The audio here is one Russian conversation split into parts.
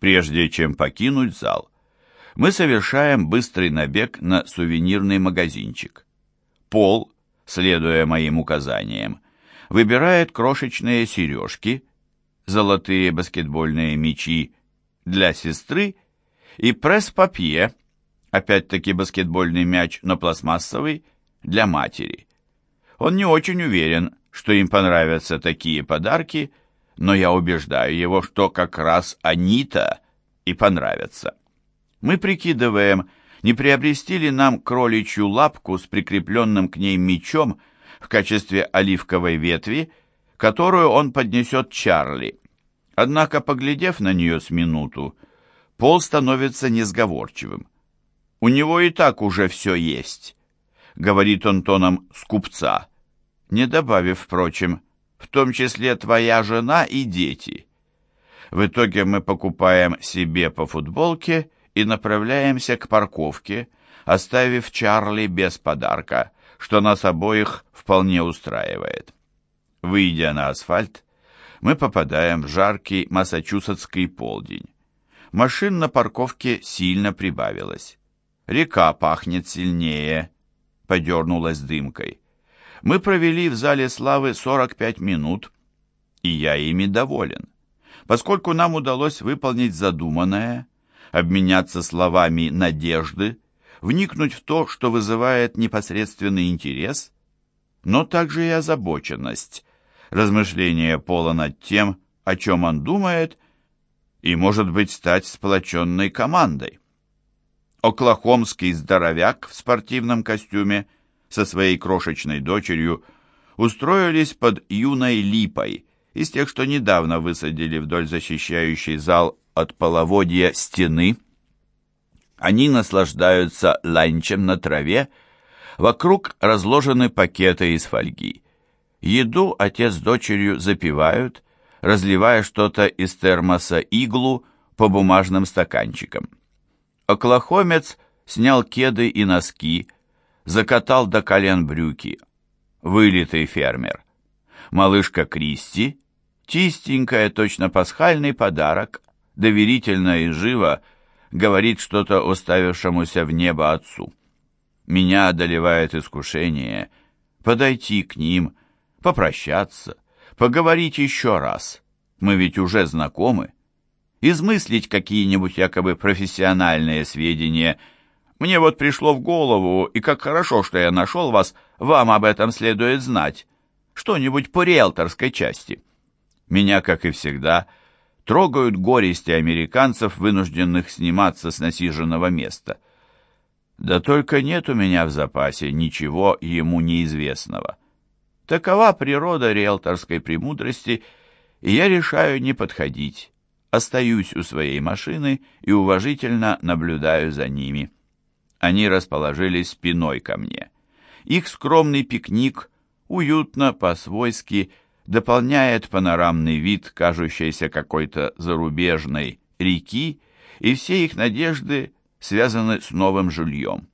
Прежде чем покинуть зал, мы совершаем быстрый набег на сувенирный магазинчик. Пол, следуя моим указаниям, выбирает крошечные сережки, золотые баскетбольные мячи для сестры и пресс-папье, опять-таки баскетбольный мяч, но пластмассовый, для матери. Он не очень уверен, что им понравятся такие подарки, но я убеждаю его, что как раз они-то и понравятся. Мы прикидываем, не приобрести ли нам кроличью лапку с прикрепленным к ней мечом в качестве оливковой ветви, которую он поднесет Чарли. Однако, поглядев на нее с минуту, Пол становится несговорчивым. У него и так уже все есть, говорит он тоном скупца, не добавив, впрочем, в том числе твоя жена и дети. В итоге мы покупаем себе по футболке и направляемся к парковке, оставив Чарли без подарка, что нас обоих вполне устраивает. Выйдя на асфальт, мы попадаем в жаркий массачусетский полдень. Машин на парковке сильно прибавилось. Река пахнет сильнее, подернулась дымкой. Мы провели в зале славы 45 минут, и я ими доволен, поскольку нам удалось выполнить задуманное, обменяться словами надежды, вникнуть в то, что вызывает непосредственный интерес, но также и озабоченность, размышление Пола над тем, о чем он думает, и, может быть, стать сплоченной командой. Оклахомский здоровяк в спортивном костюме со своей крошечной дочерью устроились под юной липой, из тех, что недавно высадили вдоль защищающей зал от половодья стены. Они наслаждаются ланчем на траве, вокруг разложены пакеты из фольги. Еду отец с дочерью запивают, разливая что-то из термоса иглу по бумажным стаканчикам. Оклахомец снял кеды и носки, закатал до колен брюки. Вылитый фермер. Малышка Кристи, чистенькая, точно пасхальный подарок, доверительно и живо говорит что-то уставившемуся в небо отцу. Меня одолевает искушение подойти к ним, попрощаться, поговорить еще раз. Мы ведь уже знакомы. Измыслить какие-нибудь якобы профессиональные сведения. Мне вот пришло в голову, и как хорошо, что я нашел вас, вам об этом следует знать. Что-нибудь по риэлторской части. Меня, как и всегда, трогают горести американцев, вынужденных сниматься с насиженного места. Да только нет у меня в запасе ничего ему неизвестного. Такова природа риэлторской премудрости, и я решаю не подходить. Остаюсь у своей машины и уважительно наблюдаю за ними. Они расположились спиной ко мне. Их скромный пикник уютно, по-свойски, дополняет панорамный вид, кажущейся какой-то зарубежной реки, и все их надежды связаны с новым жильем.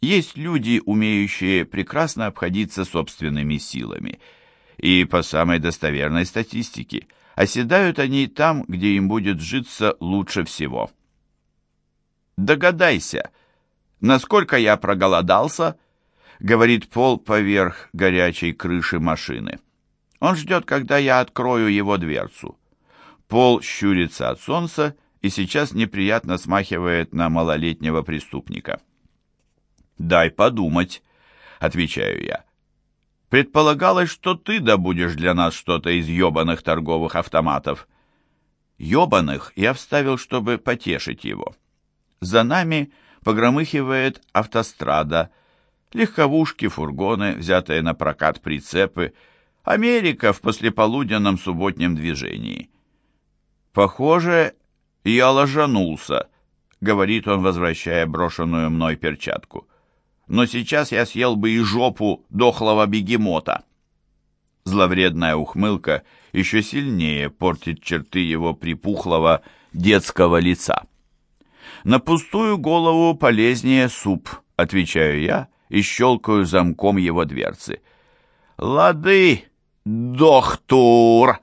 Есть люди, умеющие прекрасно обходиться собственными силами, и по самой достоверной статистике оседают они там, где им будет житься лучше всего. «Догадайся, насколько я проголодался?» — говорит Пол поверх горячей крыши машины. Он ждет, когда я открою его дверцу. Пол щурится от солнца и сейчас неприятно смахивает на малолетнего преступника. «Дай подумать», — отвечаю я. «Предполагалось, что ты добудешь для нас что-то из ёбаных торговых автоматов». «Ёбаных» я вставил, чтобы потешить его. За нами погромыхивает автострада, легковушки, фургоны, взятые на прокат прицепы, Америка в послеполуденном субботнем движении. «Похоже, я ложанулся», — говорит он, возвращая брошенную мной перчатку но сейчас я съел бы и жопу дохлого бегемота. Зловредная ухмылка еще сильнее портит черты его припухлого детского лица. «На пустую голову полезнее суп», — отвечаю я и щелкаю замком его дверцы. «Лады, дохтур!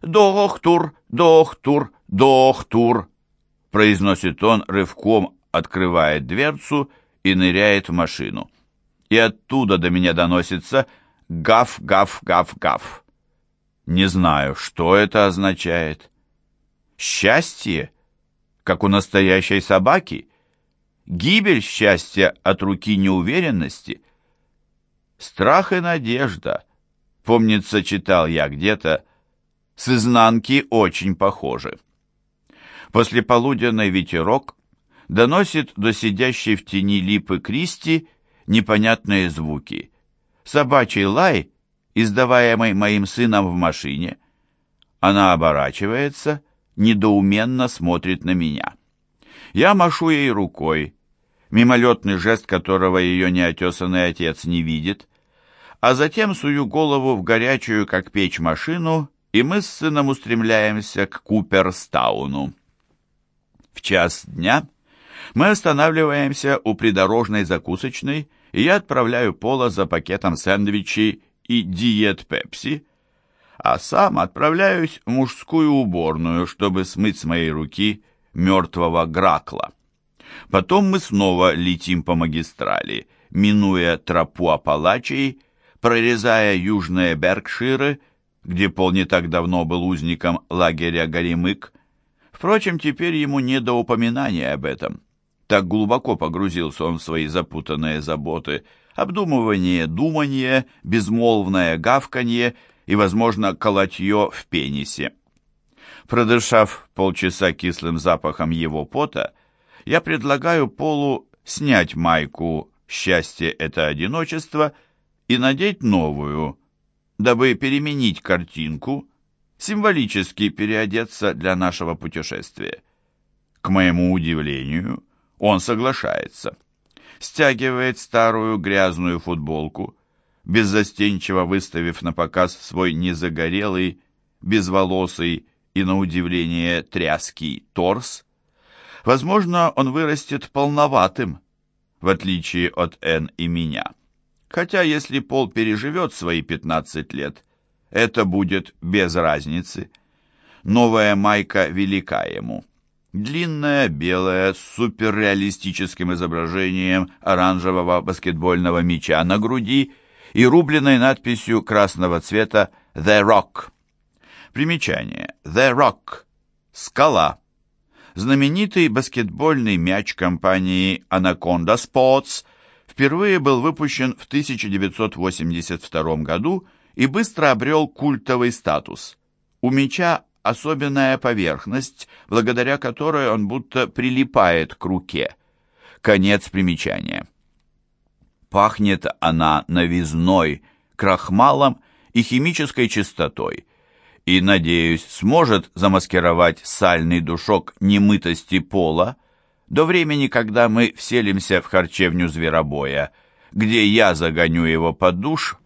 Дохтур, дохтур, «Дохтур», — произносит он, рывком открывает дверцу и ныряет в машину. И оттуда до меня доносится «гав, гав, гав, гав». Не знаю, что это означает. Счастье, как у настоящей собаки? Гибель счастья от руки неуверенности? Страх и надежда, помнится, читал я где-то, с изнанки очень похожи. После полуденный ветерок доносит до сидящей в тени липы Кристи непонятные звуки. Собачий лай, издаваемый моим сыном в машине. Она оборачивается, недоуменно смотрит на меня. Я машу ей рукой, мимолетный жест которого ее неотесанный отец не видит, а затем сую голову в горячую, как печь, машину, и мы с сыном устремляемся к Куперстауну. В час дня мы останавливаемся у придорожной закусочной, и я отправляю Пола за пакетом сэндвичей и диет Пепси, а сам отправляюсь в мужскую уборную, чтобы смыть с моей руки мертвого Гракла. Потом мы снова летим по магистрали, минуя тропу Апалачей, прорезая южные Беркширы, где Пол не так давно был узником лагеря Горемык. Впрочем, теперь ему не до упоминания об этом. Так глубоко погрузился он в свои запутанные заботы, обдумывание, думание, безмолвное гавканье и, возможно, колотье в пенисе. Продышав полчаса кислым запахом его пота, я предлагаю Полу снять майку «Счастье — это одиночество» и надеть новую, дабы переменить картинку, символически переодеться для нашего путешествия. К моему удивлению, он соглашается. Стягивает старую грязную футболку, беззастенчиво выставив на показ свой незагорелый, безволосый и, на удивление, тряский торс. Возможно, он вырастет полноватым, в отличие от Н и меня. Хотя, если Пол переживет свои 15 лет, это будет без разницы. Новая майка велика ему. Длинная, белая, с суперреалистическим изображением оранжевого баскетбольного мяча на груди и рубленной надписью красного цвета «The Rock». Примечание. «The Rock» — «Скала». Знаменитый баскетбольный мяч компании Anaconda Sports впервые был выпущен в 1982 году и быстро обрел культовый статус. У мяча особенная поверхность, благодаря которой он будто прилипает к руке. Конец примечания. Пахнет она новизной, крахмалом и химической чистотой, и, надеюсь, сможет замаскировать сальный душок немытости пола до времени, когда мы вселимся в харчевню зверобоя, где я загоню его под душ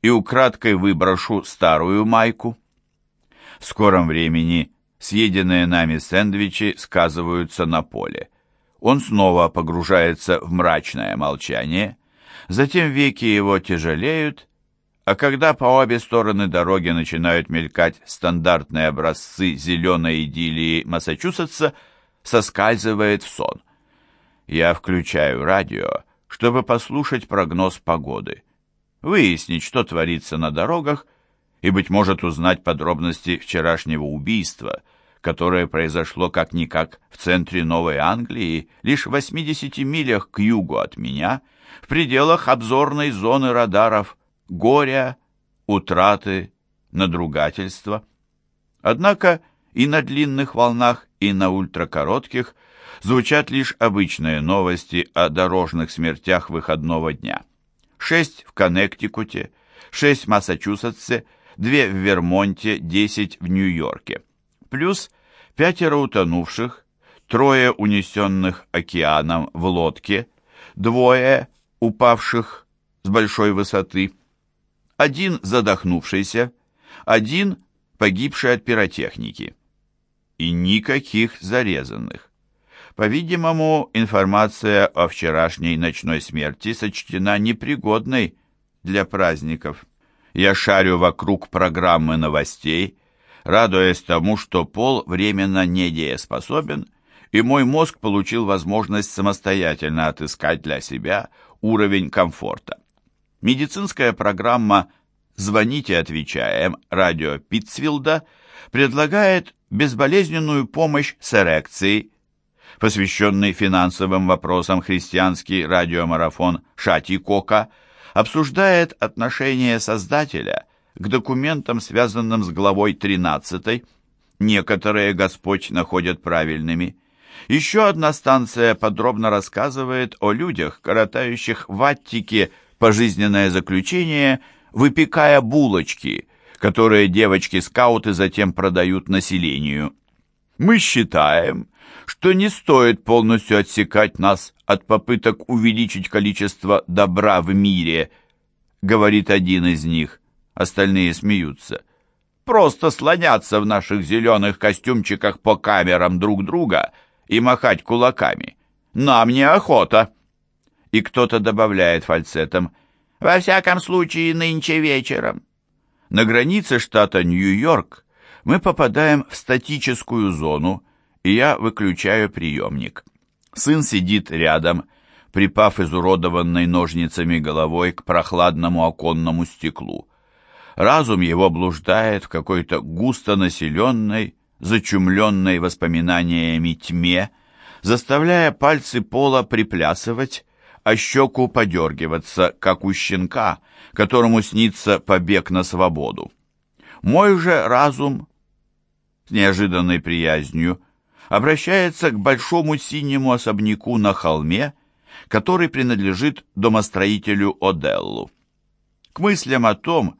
и украдкой выброшу старую майку. В скором времени съеденные нами сэндвичи сказываются на поле. Он снова погружается в мрачное молчание, затем веки его тяжелеют, а когда по обе стороны дороги начинают мелькать стандартные образцы зеленой идиллии Массачусетса, соскальзывает в сон. Я включаю радио, чтобы послушать прогноз погоды, выяснить, что творится на дорогах, и, быть может, узнать подробности вчерашнего убийства, которое произошло как-никак в центре Новой Англии, лишь в 80 милях к югу от меня, в пределах обзорной зоны радаров, горя, утраты, надругательства. Однако и на длинных волнах, и на ультракоротких звучат лишь обычные новости о дорожных смертях выходного дня. Шесть в Коннектикуте, шесть в Массачусетсе – две в Вермонте, десять в Нью-Йорке. Плюс пятеро утонувших, трое унесенных океаном в лодке, двое упавших с большой высоты, один задохнувшийся, один погибший от пиротехники. И никаких зарезанных. По-видимому, информация о вчерашней ночной смерти сочтена непригодной для праздников. Я шарю вокруг программы новостей, радуясь тому, что пол временно недееспособен, и мой мозг получил возможность самостоятельно отыскать для себя уровень комфорта. Медицинская программа «Звоните, отвечаем» радио Питцвилда предлагает безболезненную помощь с эрекцией, посвященный финансовым вопросам христианский радиомарафон Шати Кока обсуждает отношение создателя к документам, связанным с главой 13, некоторые Господь находят правильными. Еще одна станция подробно рассказывает о людях, коротающих в Аттике пожизненное заключение, выпекая булочки, которые девочки-скауты затем продают населению. Мы считаем, что не стоит полностью отсекать нас от попыток увеличить количество добра в мире, говорит один из них. Остальные смеются. Просто слоняться в наших зеленых костюмчиках по камерам друг друга и махать кулаками. Нам неохота. И кто-то добавляет фальцетом. Во всяком случае, нынче вечером. На границе штата Нью-Йорк мы попадаем в статическую зону, и я выключаю приемник. Сын сидит рядом, припав изуродованной ножницами головой к прохладному оконному стеклу. Разум его блуждает в какой-то густонаселенной, зачумленной воспоминаниями тьме, заставляя пальцы пола приплясывать, а щеку подергиваться, как у щенка, которому снится побег на свободу. Мой же разум с неожиданной приязнью обращается к большому синему особняку на холме, который принадлежит домостроителю Оделлу. К мыслям о том,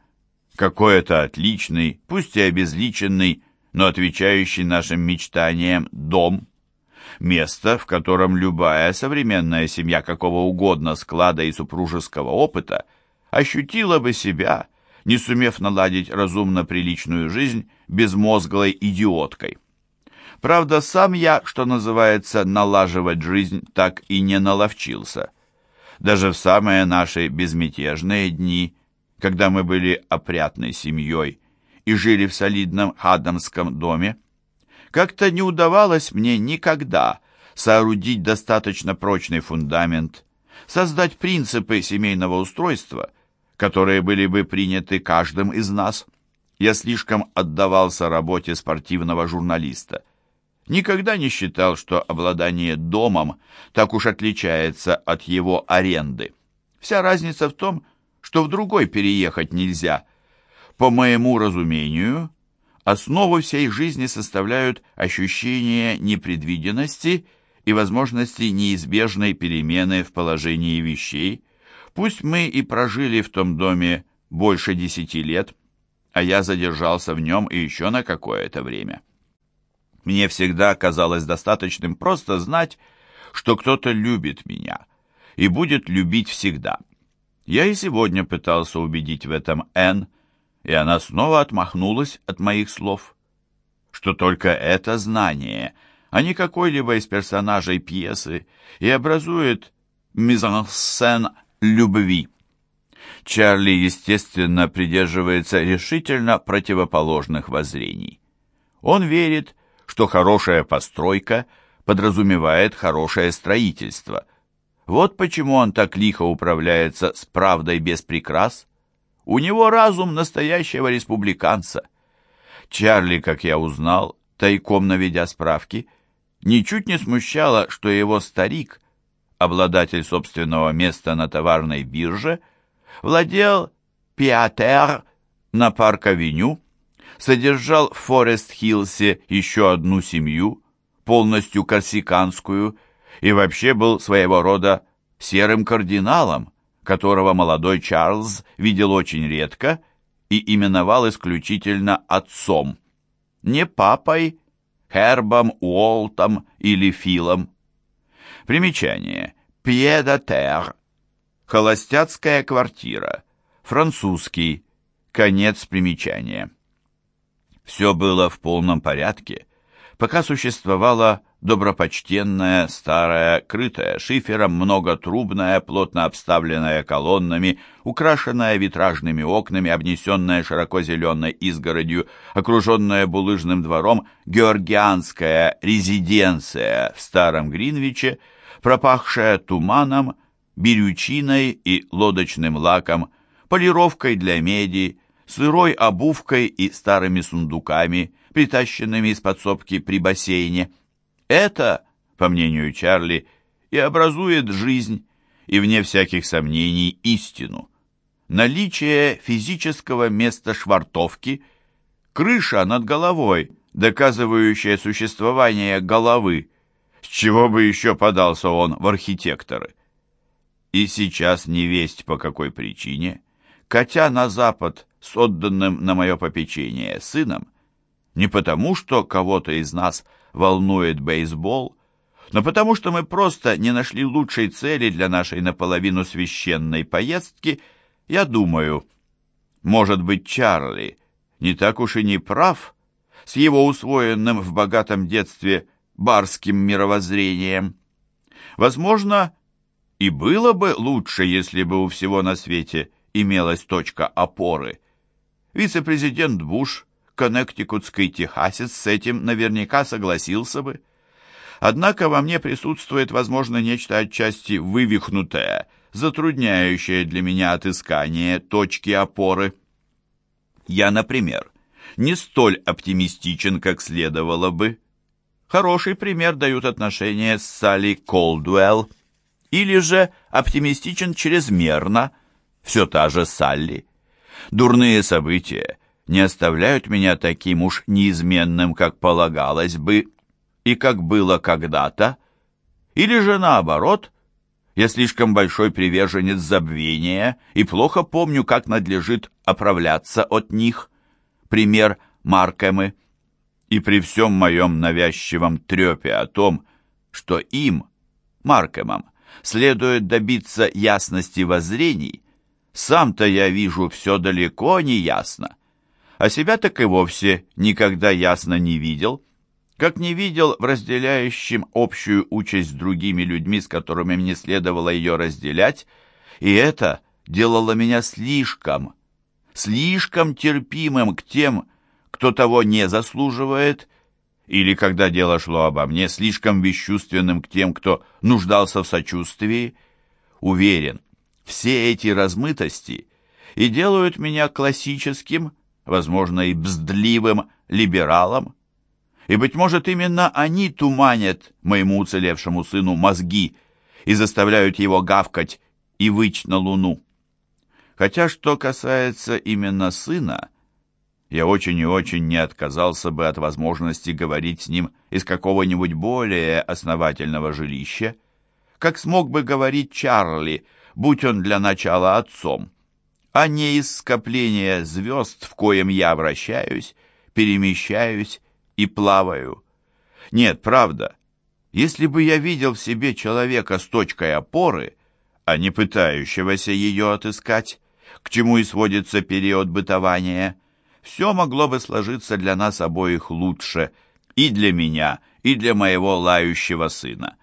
какой это отличный, пусть и обезличенный, но отвечающий нашим мечтаниям дом, место, в котором любая современная семья какого угодно склада и супружеского опыта ощутила бы себя, не сумев наладить разумно приличную жизнь безмозглой идиоткой. Правда, сам я, что называется, налаживать жизнь так и не наловчился. Даже в самые наши безмятежные дни, когда мы были опрятной семьей и жили в солидном хадамском доме, как-то не удавалось мне никогда соорудить достаточно прочный фундамент, создать принципы семейного устройства, которые были бы приняты каждым из нас. Я слишком отдавался работе спортивного журналиста – никогда не считал, что обладание домом так уж отличается от его аренды. Вся разница в том, что в другой переехать нельзя. По моему разумению, основу всей жизни составляют ощущение непредвиденности и возможности неизбежной перемены в положении вещей. Пусть мы и прожили в том доме больше десяти лет, а я задержался в нем и еще на какое-то время. Мне всегда казалось достаточным просто знать, что кто-то любит меня и будет любить всегда. Я и сегодня пытался убедить в этом Энн, и она снова отмахнулась от моих слов. Что только это знание, а не какой-либо из персонажей пьесы, и образует мизансцен любви. Чарли, естественно, придерживается решительно противоположных воззрений. Он верит, что хорошая постройка подразумевает хорошее строительство. Вот почему он так лихо управляется с правдой без прикрас. У него разум настоящего республиканца. Чарли, как я узнал, тайком наведя справки, ничуть не смущало, что его старик, обладатель собственного места на товарной бирже, владел pied-à-terre на Парк-авеню, содержал в Форест-Хиллсе еще одну семью, полностью корсиканскую, и вообще был своего рода серым кардиналом, которого молодой Чарльз видел очень редко и именовал исключительно отцом. Не папой, Хербом, Уолтом или Филом. Примечание. Пьедатер. Холостяцкая квартира. Французский. Конец примечания. Все было в полном порядке, пока существовала добропочтенная, старая, крытая шифером, многотрубная, плотно обставленная колоннами, украшенная витражными окнами, обнесенная широко зеленой изгородью, окруженная булыжным двором, георгианская резиденция в Старом Гринвиче, пропахшая туманом, бирючиной и лодочным лаком, полировкой для меди, сырой обувкой и старыми сундуками, притащенными из подсобки при бассейне. Это, по мнению Чарли, и образует жизнь, и, вне всяких сомнений, истину. Наличие физического места швартовки, крыша над головой, доказывающая существование головы, с чего бы еще подался он в архитекторы. И сейчас не весть по какой причине, катя на запад с отданным на мое попечение сыном, не потому, что кого-то из нас волнует бейсбол, но потому, что мы просто не нашли лучшей цели для нашей наполовину священной поездки, я думаю, может быть, Чарли не так уж и не прав с его усвоенным в богатом детстве барским мировоззрением. Возможно, и было бы лучше, если бы у всего на свете имелась точка опоры. Вице-президент Буш, коннектикутский техасец, с этим наверняка согласился бы. Однако во мне присутствует, возможно, нечто отчасти вывихнутое, затрудняющее для меня отыскание точки опоры. Я, например, не столь оптимистичен, как следовало бы. Хороший пример дают отношения с Салли Колдуэлл. Или же оптимистичен чрезмерно, все та же Салли. Дурные события не оставляют меня таким уж неизменным, как полагалось бы, и как было когда-то. Или же наоборот, я слишком большой приверженец забвения и плохо помню, как надлежит оправляться от них. Пример Маркемы. И при всем моем навязчивом трепе о том, что им, Маркемам, следует добиться ясности воззрений, сам-то я вижу все далеко не ясно, а себя так и вовсе никогда ясно не видел, как не видел в разделяющем общую участь с другими людьми, с которыми мне следовало ее разделять, и это делало меня слишком, слишком терпимым к тем, кто того не заслуживает, или, когда дело шло обо мне, слишком бесчувственным к тем, кто нуждался в сочувствии, уверен, все эти размытости и делают меня классическим, возможно, и бздливым либералом, и, быть может, именно они туманят моему уцелевшему сыну мозги и заставляют его гавкать и выть на луну. Хотя, что касается именно сына, я очень и очень не отказался бы от возможности говорить с ним из какого-нибудь более основательного жилища, как смог бы говорить Чарли, будь он для начала отцом, а не из скопления звезд, в коем я вращаюсь, перемещаюсь и плаваю. Нет, правда, если бы я видел в себе человека с точкой опоры, а не пытающегося ее отыскать, к чему и сводится период бытования – все могло бы сложиться для нас обоих лучше, и для меня, и для моего лающего сына.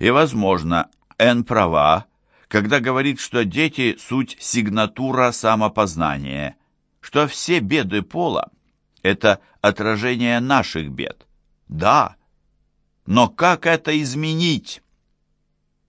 И, возможно, Эн права, когда говорит, что дети — суть сигнатура самопознания, что все беды пола — это отражение наших бед. Да, но как это изменить?